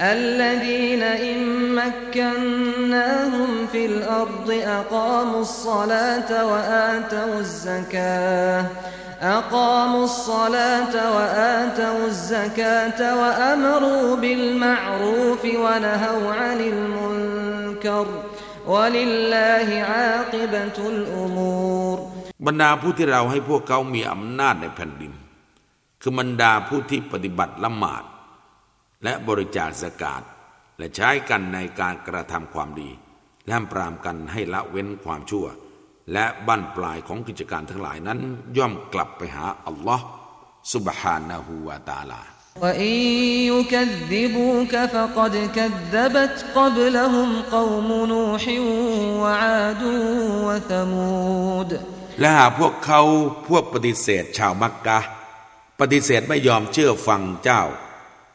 الذين إن مكناهم في الأرض أقاموا الصلاة وآتوا الزكاة أقاموا الصلاة وآتوا الزكاة وأمروا بالمعروف ونهوا عن المنكر ولله عاقبة الأمور บรรดาผู้ที่เราให้พวกเขามีอำนาจในแผ่นดิน คือบรรดาผู้ที่ปฏิบัติละหมาด และบริจาคสกาดและใช้กันในการกระทำความดีและปรามกันให้ละเว้นความชั่ว และบั้นปลายของกิจการทั้งหลายนั้น ย่อมกลับไปหาอัลลอฮ์ سبحانه และ تعالى وإن يكذبوك فقد كذبت قبلهم قوم نوح وعاد وثمود และหากพวกเขาพวกปฏิเสธชาวมักกะ ปฏิเสธไม่ยอมเชื่อฟังเจ้า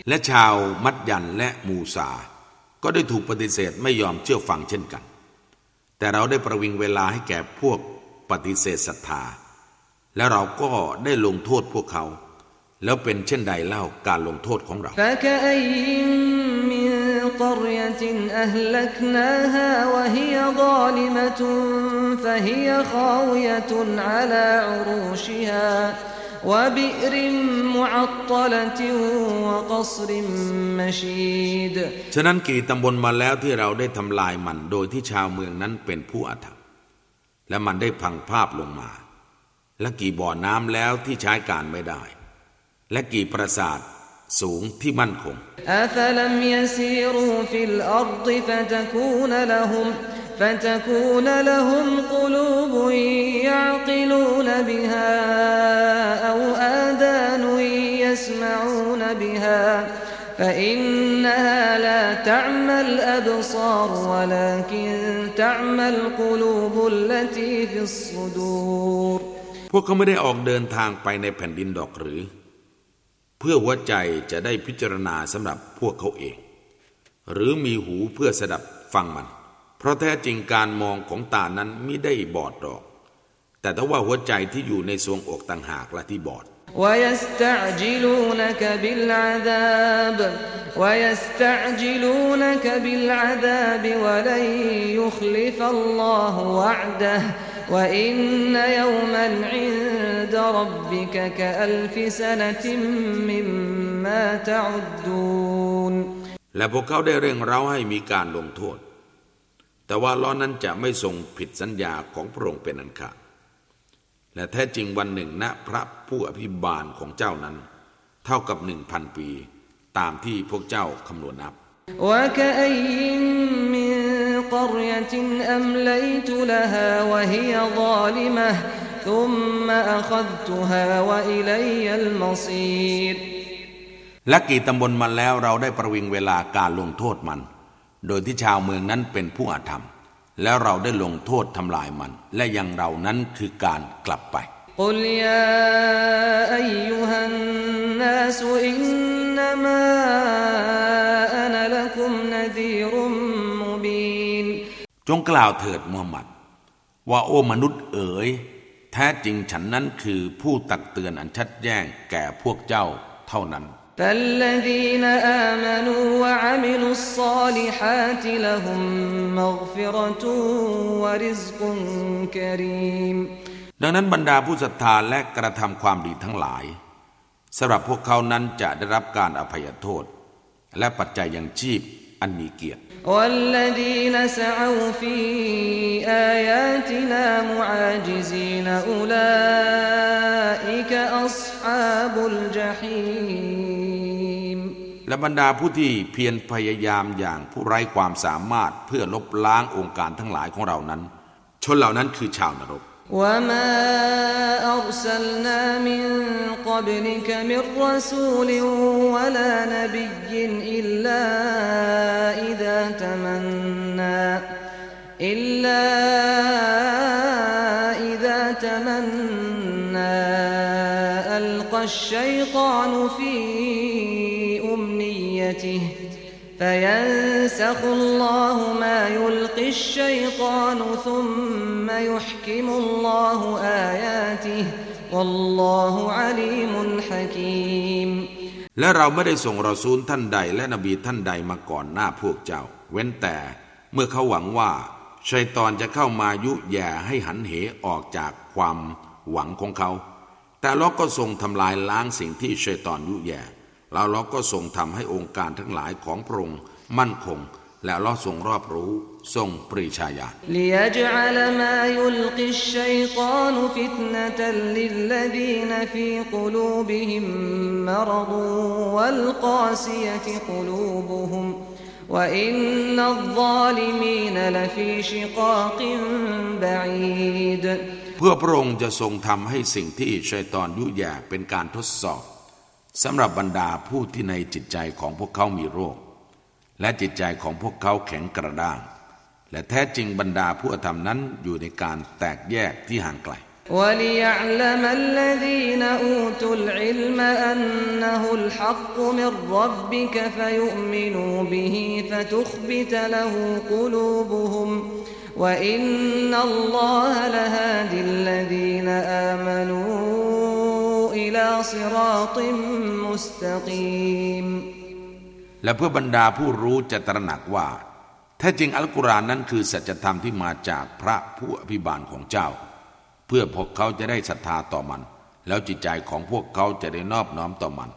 موسى فأمليت للكافرين ثم أخذتهم فكيف كان نكير และชาวมัดยันและมูซา ก็ได้ถูกปฏิเสธไม่ยอมเชื่อฟังเช่นกัน แต่เราได้ประวิงเวลาให้แก่พวกปฏิเสธศรัทธา และเราก็ได้ลงโทษพวกเขา แล้วเป็นเช่นใดเล่าการลงโทษของเรา فكأي من قرية أهلكناها وهي ظالمة فهي خاوية على عروشها وبئر معطلة وقصر مشيد ฉะนั้นกี่ตำบลมาแล้วที่เราได้ทำลายมันโดยที่ชาวเมืองนั้นเป็นผู้อาธรรม และมันได้พังภาพลงมา และกี่บ่อน้ำแล้วที่ใช้การไม่ได้ และกี่ปราสาทสูงที่มั่นคง أفلم يسيروا في الأرض فتكون لهم فتكون لهم قلوب يعقلون بها أو آذان يسمعون بها فإنها لا تعمى الأبصار ولكن تعمى القلوب التي في الصدور พวกเขาไม่ได้ออกเดินทางไปในแผ่นดินดอกหรือ เพื่อหัวใจจะได้พิจารณาสำหรับพวกเขาเอง หรือมีหูเพื่อสดับฟังมัน เพราะแท้จริงการมองของตานั้นไม่ได้บอดหรอก แต่ถ้าว่าหัวใจที่อยู่ในทรวงอกต่างหากละที่บอด ويستعجلونك بالعذاب ويستعجلونك بالعذاب ولن يخلف الله وعده وإن يوما عند ربك كألف سنة مما تعدون และพวกเขาได้เร่งเร้าให้มีการลงโทษ แต่ว่าล้อนั้นจะไม่ทรงผิดสัญญาของพระองค์เป็นอันขาดและแท้จริงวันหนึ่งณพระผู้อภิบาลของเจ้านั้น เท่ากับหนึ่งพันปี ตามที่พวกเจ้าคำนวณนับและกี่ตำบลมันแล้วเราได้ประวิงเวลาการลงโทษมัน โดยที่ชาวเมืองนั้นเป็นผู้อาธรรม แล้วเราได้ลงโทษทำลายมัน และยังเรานั้นคือการกลับไปจงกล่าวเถิดมูฮัมหมัด ว่าโอ้มนุษย์เอ๋ย แท้จริงฉันนั้นคือผู้ตักเตือนอันชัดแจ้งแก่พวกเจ้าเท่านั้น فالذين آمنوا وعملوا الصالحات لهم مغفرة ورزق كريم ดังนั้นบรรดาผู้ศรัทธาและกระทำความดีทั้งหลายสำหรับพวกเขานั้นจะได้รับการอภัยโทษ และปัจจัยยังชีพอันมีเกียรติ والذين سعوا في آياتنا معاجزين أولئك أصحاب الجحيم และบรรดาผู้ที่เพียรพยายามอย่างผู้ไร้ความสามารถเพื่อลบล้างองค์การทั้งหลายของเรานั้น ชนเหล่านั้นคือชาวนรก وما أرسلنا من قبلك من رسول ولا نبي إلا إذا إلا إذا تمنى ألقى الشيطان في فينسخ الله ما يلقي الشيطان ثم يحكم الله آياته والله عليم حكيم และเราไม่ได้ส่งรอซูลท่านใดและนบีท่านใดมาก่อนหน้าพวกเจ้า เว้นแต่เมื่อเขาหวังว่า ชัยตอนจะเข้ามายุแย่ให้หันเหออกจากความหวังของเขา แต่เราก็ทรงทำลายล้างสิ่งที่ชัยตอนยุแย่แล้วเราก็ทรงทำให้องค์การทั้งหลายของพระองค์ มั่นคง และลอทรงรอบรู้ทรงปริชาญาเพื่อพระองค์จะทรงทำให้สิ่งที่ชัยตอนยุแย่เป็นการทดสอบสำหรับบรรดาผู้ที่ในจิตใจของพวกเขามีโรค และจิตใจของพวกเขาแข็งกระด้าง และแท้จริงบรรดาผู้อธรรมนั้นอยู่ในการแตกแยกที่ห่างไกล وليعلم الذين أوتوا العلم أنه الحق من ربك فيؤمنوا به فتخبت له قلوبهم وإن الله لهادي الذين آمنوا إلى صراط مستقيم และเพื่อบรรดาผู้รู้จะตระหนักว่าแท้จริงอัลกุรอานนั้นคือสัจธรรมที่มาจากพระผู้อภิบาลของเจ้า เพื่อพวกเขาจะได้ศรัทธาต่อมัน แล้วจิตใจของพวกเขาจะได้นอบน้อมต่อมัน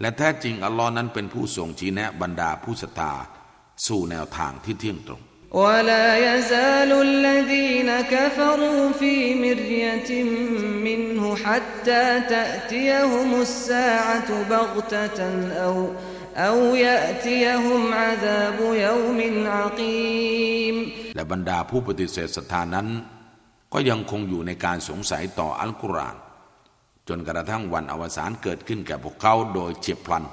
และแท้จริงอัลลอฮ์นั้นเป็นผู้ทรงชี้แนะบรรดาผู้ศรัทธาสู่แนวทางที่เที่ยงตรง ولا يزال الذين كفروا في مرية منه حتى تأتيهم الساعة بغتة أو أو يأتيهم عذاب يوم عقيم และบรรดาผู้ปฏิเสธศรัทธานั้น ก็ยังคงอยู่ในการสงสัยต่ออัลกุรอาน จนกระทั่งวันอวสานเกิดขึ้นแก่พวกเขาโดยเฉียบพลัน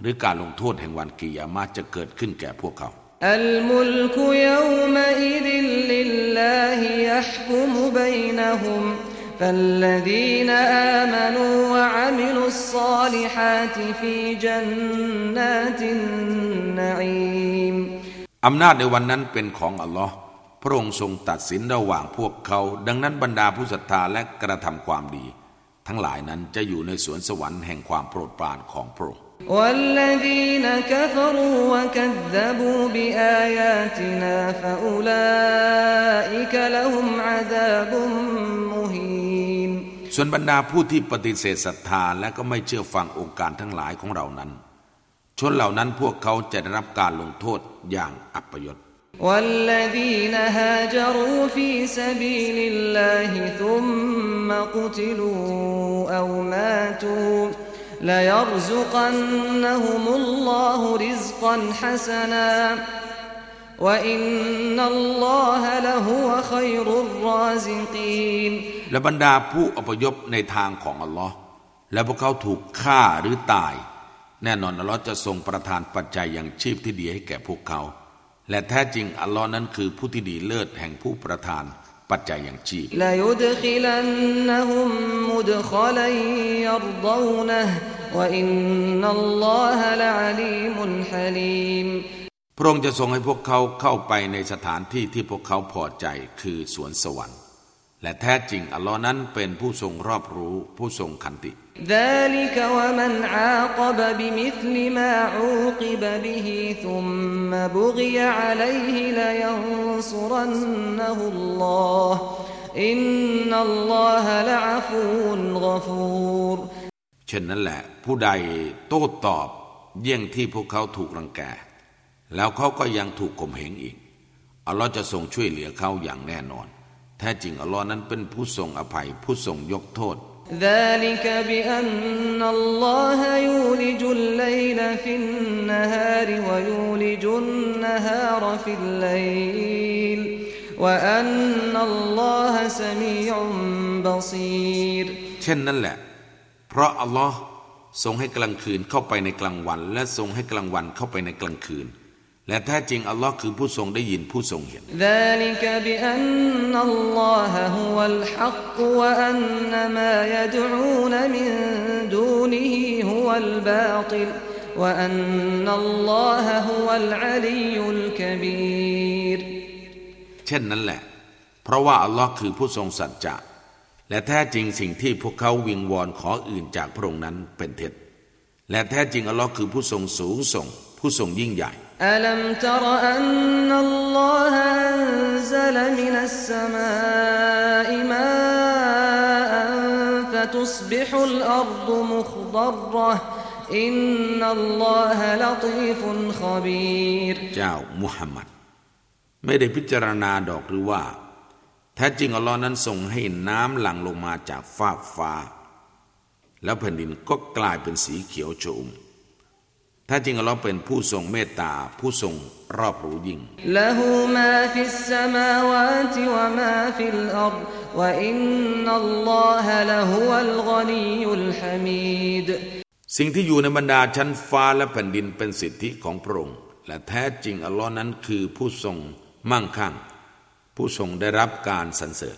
หรือการลงโทษแห่งวันกิยามะห์จะเกิดขึ้นแก่พวกเขา الملك يومئذ لله يحكم بينهم فالذين آمنوا وعملوا الصالحات في جنات النعيم อำนาจในวันนั้นเป็นของอัลลอฮ์พระองค์ทรงตัดสินระหว่างพวกเขา ดังนั้นบรรดาผู้ศรัทธาและกระทำความดี ทั้งหลายนั้นจะอยู่ในสวนสวรรค์แห่งความโปรดปรานของพระองค์ والذين كفروا وكذبوا بآياتنا فأولئك لهم عذاب مهين ส่วนบรรดาผู้ที่ปฏิเสธศรัทธาและก็ไม่เชื่อฟังองค์การทั้งหลายของเรานั้น ชนเหล่านั้นพวกเขาจะได้รับการลงโทษอย่างอัปยศ والذين هاجروا في سبيل الله ثم قتلوا أو ماتوا ليرزقنهم الله رزقا حسنا وإن الله لهو خير الرازقين และบรรดาผู้อพยพในทางของอัลลอฮ์และพวกเขาถูกฆ่าหรือตาย แน่นอนอัลลอฮ์จะทรงประทานปัจจัยอย่างชีพที่ดีให้แก่พวกเขา และแท้จริงอัลลอฮ์นั้นคือผู้ที่ดีเลิศแห่งผู้ประทานปัจจัยอย่างชีพพระองค์จะทรงให้พวกเขาเข้าไปในสถานที่ที่พวกเขาพอใจคือสวนสวรรค์ และแท้จริงอัลลอฮ์นั้นเป็นผู้ทรงรอบรู้ผู้ทรงขันติ ذلك ومن عاقب بمثل ما عوقب به ثم بغي عليه لينصرنه الله إن الله لعفو غفور เช่นนั้นแหละ ผู้ใดโต้ตอบเยี่ยงที่พวกเขาถูกรังแก แล้วเขาก็ยังถูกข่มเหงอีก อัลลอฮ์จะทรงช่วยเหลือเขาอย่างแน่นอน แ ท้จริงอัลลอฮ์นั้นเป็นผู้ทรงอภัย ผู้ทรงยกโทษ ذلك بأن الله يولج الليل في النهار ويولج النهار في الليل وأن الله سميع بصير เช่นนั้นแหละ เพราะอัลลอฮ์ทรงให้กลางคืนเข้าไปในกลางวัน และทรงให้กลางวันเข้าไปในกลางคืน และแท้จริง อัลลอฮ์คือผู้ทรงได้ยินผู้ทรงเห็นเช่นนั้นแหละ เพราะว่าอัลลอฮ์คือผู้ทรงสัจจะและแท้จริงสิ่งที่พวกเขาวิงวอนขออื่นจากพระองค์นั้นเป็นเท็จ และแท้จริงอัลลอฮ์คือผู้ทรงสูงส่ง ผู้ทรงยิ่งใหญ่ ألم تر أن الله أنزل من السماء ماء فتصبح الأرض مخضرة إن الله لطيف خبير เจ้ามุฮัมมัด ไม่ได้พิจารณาดอกหรือว่า แท้จริงอัลลอฮ์นั้นทรงให้น้ำหลั่งลงมาจากฟากฟ้า แล้วแผ่นดินก็กลายเป็นสีเขียวโฉม ถ้าจริงอัลลอฮ์เป็นผู้ทรงเมตตาผู้ทรงรอบรู้ยิ่งสิ่งที่อยู่ในบรรดาชั้นฟ้าและแผ่นดินเป็นสิทธิของพระองค์ และแท้จริงอัลลอฮ์นั้นคือผู้ทรงมั่งคั่ง ผู้ทรงได้รับการสรรเสริญ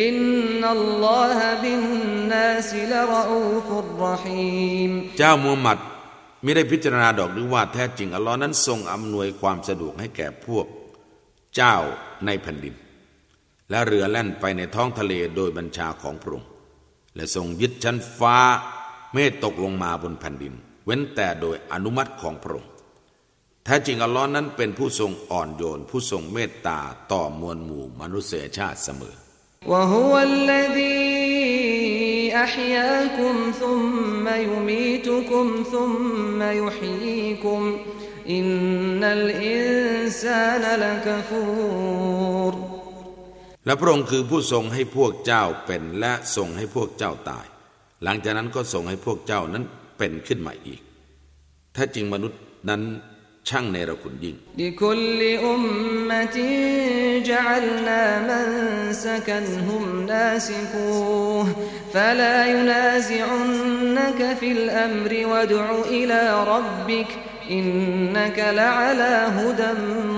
อินนัลลอฮะบินนาสิลรอูฟุรรหีมเจ้ามูฮัมหมัดไม่ได้พิจารณาดอกหรือว่าแท้จริงอัลลอฮ์นั้นทรงอำนวยความสะดวกให้แก่พวก เจ้าในแผ่นดิน และเรือแล่นไปในท้องทะเลโดยบัญชาของพระองค์และทรงยึดชั้นฟ้าเมฆตกลงมาบนแผ่นดิน เว้นแต่โดยอนุมัติของพระองค์แท้จริงอัลลอฮ์นั้นเป็นผู้ทรงอ่อนโยน ผู้ทรงเมตตาต่อมวลหมู่มนุษยชาติเสมอ وهو الذي أحياكم ثم يميتكم ثم يحييكم إن الإنسان لكفور และพระองค์คือผู้ทรงให้พวกเจ้าเป็นและทรงให้พวกเจ้าตาย หลังจากนั้นก็ทรงให้พวกเจ้านั้นเป็นขึ้นมาอีก ถ้าจริงมนุษย์นั้น ช่างเนรคุณยิ่งทุ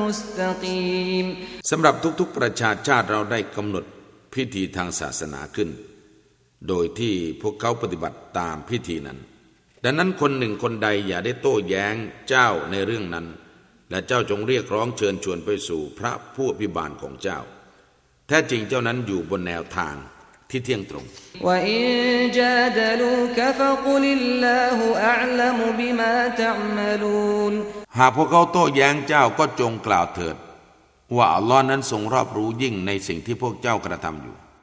สกทุกสำหรับทุกๆประชาชาติเราได้กำหนดพิธีทางศาสนาขึ้น โดยที่พวกเขาปฏิบัติตามพิธีนั้น ดังนั้นคนหนึ่งคนใดอย่าได้โต้แย้งเจ้าในเรื่องนั้น และเจ้าจงเรียกร้องเชิญชวนไปสู่พระผู้อภิบาลของเจ้า แท้จริงเจ้านั้นอยู่บนแนวทางที่เที่ยงตรง หากพวกเขาโต้แย้งเจ้าก็จงกล่าวเถิด ว่าอัลลอฮ์นั้นทรงรอบรู้ยิ่งในสิ่งที่พวกเจ้ากระทำอยู่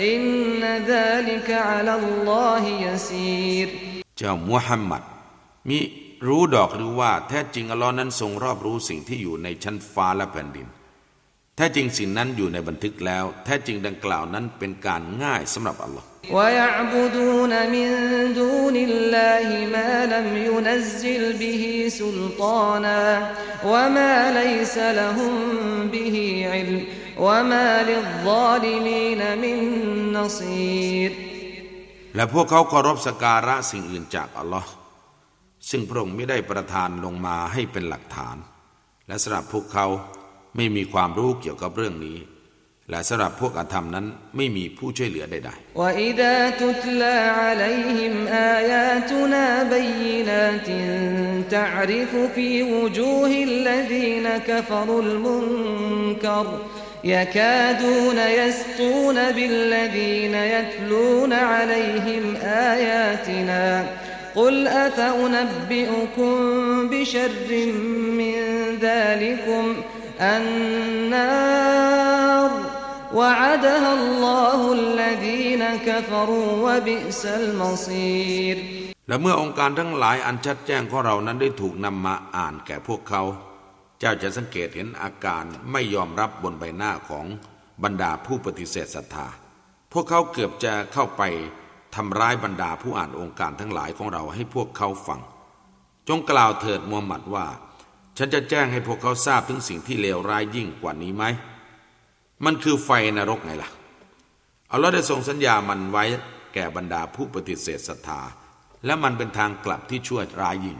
ألم تعلم أن الله يعلم ما في السماء والأرض إن ذلك في كتاب إن ذلك على الله يسير เจ้ามุฮัมมัดมิรู้ดอกหรือว่า แท้จริงอัลลอฮ์นั้นทรงรอบรู้สิ่งที่อยู่ในชั้นฟ้าและแผ่นดิน แท้จริงสิ่งนั้นอยู่ในบันทึกแล้ว แท้จริงดังกล่าวนั้นเป็นการง่ายสำหรับอัลลอฮ์ ويعبدون من دون الله ما لم ينزل به سلطانا وما ليس لهم به علم وما للظالمين من نصير และพวกเขาเคารพสักการะสิ่งอื่นจากอัลลอฮ์ซึ่งพระองค์ไม่ได้ประทานลงมาให้เป็นหลักฐาน และสำหรับพวกเขาไม่มีความรู้เกี่ยวกับเรื่องนี้ และสำหรับพวกอธรรมนั้นไม่มีผู้ช่วยเหลือใด وإذا تتلى عليهم آياتنا بينات تعرف في وجوه الذين كفروا المنكر يكادون يسطون بالذين يتلون عليهم آياتنا قل أفأنبئكم بشر من ذلكم النار وعدها الله الذين كفروا وبئس المصير และเมื่อองค์การทั้งหลายอันชัดแจ้งของเรานั้นได้ถูกนำมาอ่านแก่พวกเขา เจ้าจะสังเกตเห็นอาการไม่ยอมรับบนใบหน้าของบรรดาผู้ปฏิเสธศรัทธา พวกเขาเกือบจะเข้าไปทำร้ายบรรดาผู้อ่านองค์การทั้งหลายของเราให้พวกเขาฟัง จงกล่าวเถิดมูฮัมหมัดว่า ฉันจะแจ้งให้พวกเขาทราบถึงสิ่งที่เลวร้ายยิ่งกว่านี้ไหม มันคือไฟนรกไงล่ะอัลลอฮ์ได้ทรงสัญญามันไว้แก่บรรดาผู้ปฏิเสธศรัทธา และมันเป็นทางกลับที่ชั่วร้ายยิ่ง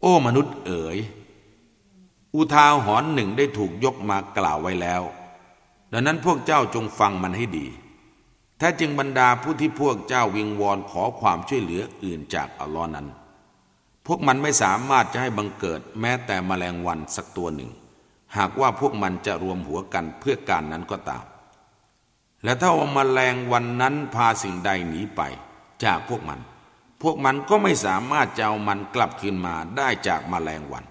โอ้มนุษย์เอ๋ย อุทาหรณ์หนึ่งได้ถูกยกมากล่าวไว้แล้ว ดังนั้นพวกเจ้าจงฟังมันให้ดี แท้จริงบรรดาผู้ที่พวกเจ้าวิงวอนขอความช่วยเหลืออื่นจากอัลลอฮ์นั้น พวกมันไม่สามารถจะให้บังเกิดแม้แต่แมลงวันสักตัวหนึ่ง หากว่าพวกมันจะรวมหัวกันเพื่อการนั้นก็ตาม และถ้าว่าแมลงวันนั้นพาสิ่งใดหนีไปจากพวกมัน พวกมันก็ไม่สามารถจะเอามันกลับคืนมาได้จากมาแมลงวัน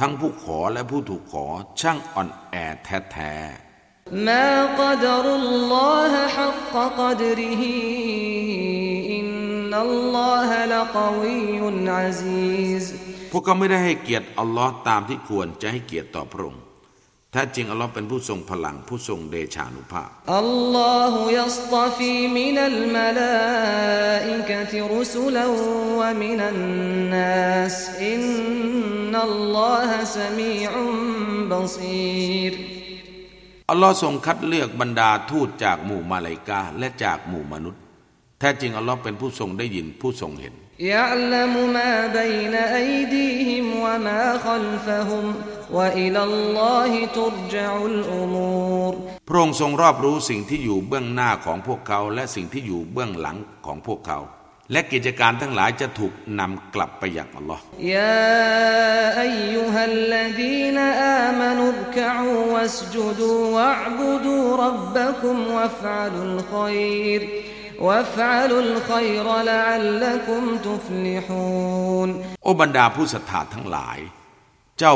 ทั้งผู้ขอและผู้ถูกขอช่างอ่อนแอแท้ๆมากัดรุลลอฮะฮักกกดริฮีอินนัลลอฮะละกวียุนอาซีซพวกเขาไม่ได้ให้เกียรติอัลลอฮ์ตามที่ควรจะให้เกียรติต่อพระองค์ แท้จริงอัลลอฮ์เป็นผู้ทรงพลังผู้ทรงเดชานุภาพ الله يصطفي من الملائكة رسلا ومن الناس إن الله سميع بصير อัลลอฮ์ทรงคัดเลือกบรรดาทูตจากหมู่มาลายกาและจากหมู่มนุษย์ แท้จริงอัลลอฮ์เป็นผู้ทรงได้ยินผู้ทรงเห็น يعلم ما بين أيديهم وما خلفهم وإلى الله ترجع الأمور พระองค์ทรงรอบรู้สิ่งที่อยู่เบื้องหน้าของพวกเขา และสิ่งที่อยู่เบื้องหลังของพวกเขา และกิจการทั้งหลายจะถูกนำกลับไปอย่างอัลลอฮ์ يا أيها الذين آمنوا اركعوا واسجدوا واعبدوا ربكم وافعلوا الخير وافعلوا الخير لعلكم تفلحون โอบรรดาผู้ศรัทธาทั้งหลาย เจ้า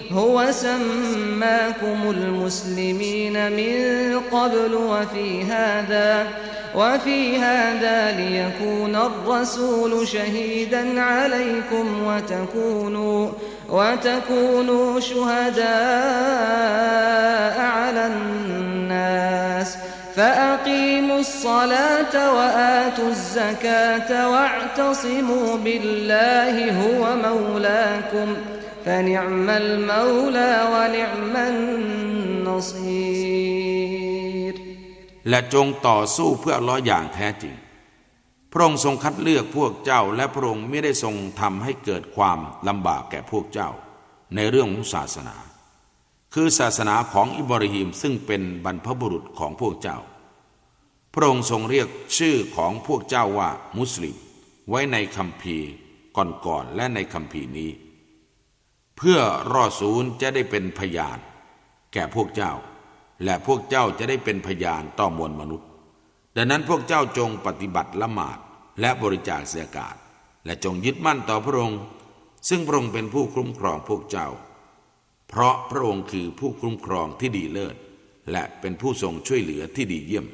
هو سماكم المسلمين من قبل وفي هذا وفي هذا ليكون الرسول شهيدا عليكم وتكونوا وتكونوا شهداء على الناس. فأقيموا الصلاة وآتوا الزكاة واعتصموا بالله هو مولاكم. فنعم المولى ونعم النصير และจงต่อสู้เพื่ออัลเลอฮ์อย่างแท้จริง พระองค์ทรงคัดเลือกพวกเจ้า และพระองค์ไม่ได้ทรงทำให้เกิดความลำบากแก่พวกเจ้า ในเรื่องของศาสนา คือศาสนาของอิบราฮิมซึ่งเป็นบรรพบุรุษของพวกเจ้า พระองค์ทรงเรียกชื่อของพวกเจ้าว่ามุสลิม ไว้ในคัมภีร์ก่อนๆและในคัมภีร์นี้ เพื่อรอศูนย์จะได้เป็นพยาน แก่พวกเจ้า และพวกเจ้าจะได้เป็นพยานต่อมวลมนุษย์ ดังนั้นพวกเจ้าจงปฏิบัติละหมาดและบริจาคเสียกาศและจงยึดมั่นต่อพระองค์ ซึ่งพระองค์เป็นผู้คุ้มครองพวกเจ้า เพราะพระองค์คือผู้คุ้มครองที่ดีเลิศ และเป็นผู้ทรงช่วยเหลือที่ดีเยี่ยม